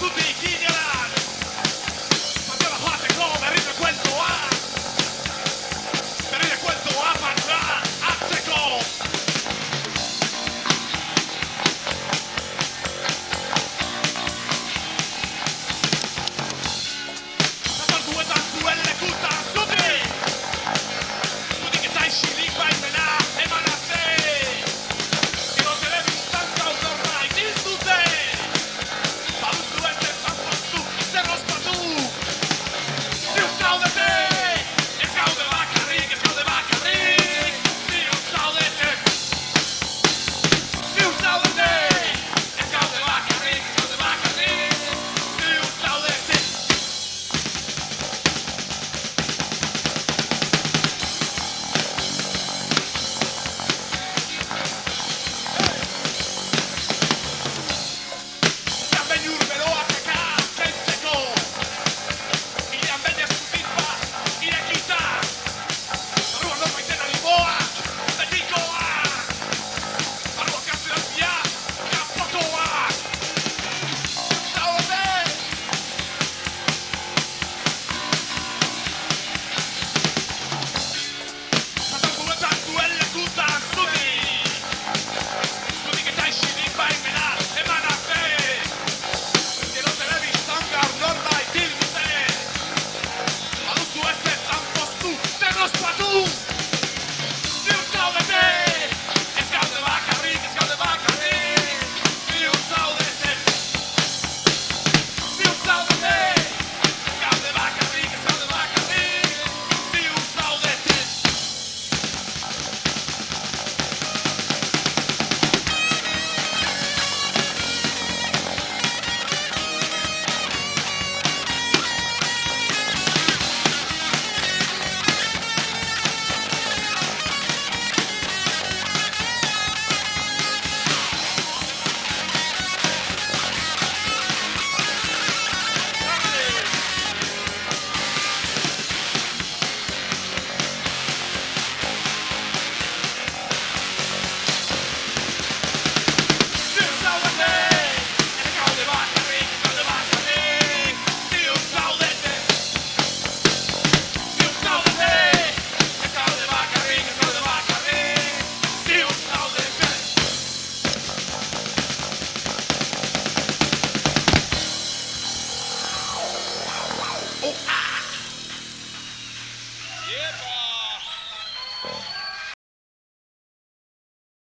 Rocky,